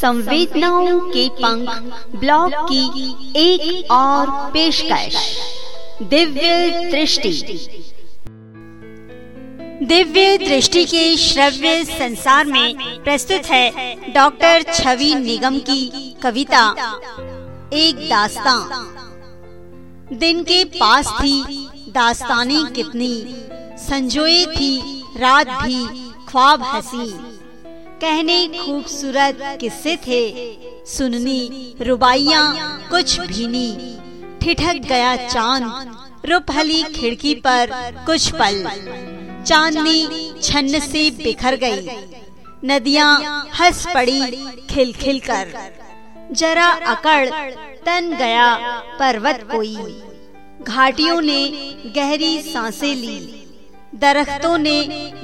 संवेदनाओं के पंख ब्लॉग की एक और पेशकश। दिव्य दृष्टि। दिव्य दृष्टि के श्रव्य संसार में प्रस्तुत है डॉक्टर छवि निगम की कविता, एक दास्तां दिन के पास थी, दास्तानी कितनी, संजोए थी, रात भी ख्वाब हसी कहने खूबसूरत किस्से थे। सुननी रुबाइया कुछ भीनी ठिठक गया चाँद, रुपहली खिड़की पर कुछ पल। चांदनी छन्न से बिखर गई। नदियाँ हंस पड़ी खिल खिल कर। जरा अकड़ तन गया पर्वत कोई। घाटियों ने गहरी साँसें ली। दरख्तों ने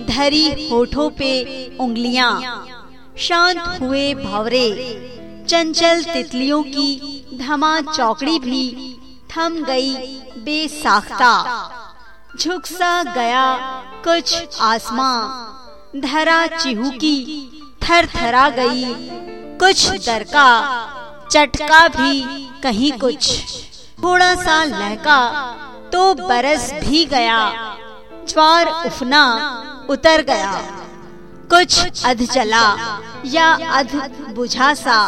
धरी होठों पे उंगलियाँ। शांत हुए भवरे। चंचल तितलियों की धमा चौकड़ी भी थम गई बेसाख्ता। झुक सा गया कुछ आसमां। धरा चिहुकी थर थरा गई कुछ दरका। चटका भी कहीं कुछ। थोड़ा सा लहका तो बरस भी गया। ज्वार उफना उतर गया। कुछ अध चला या अध बुझा सा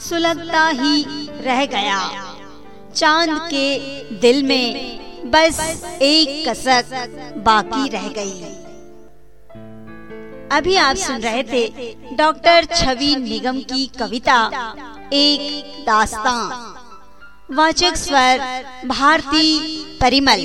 सुलगता ही रह गया। चाँद के दिल में बस एक कसक बाकी रह गई। अभी आप सुन रहे थे डॉक्टर छवि निगम की कविता, एक दास्तां। वाचक स्वर, भारती परिमल।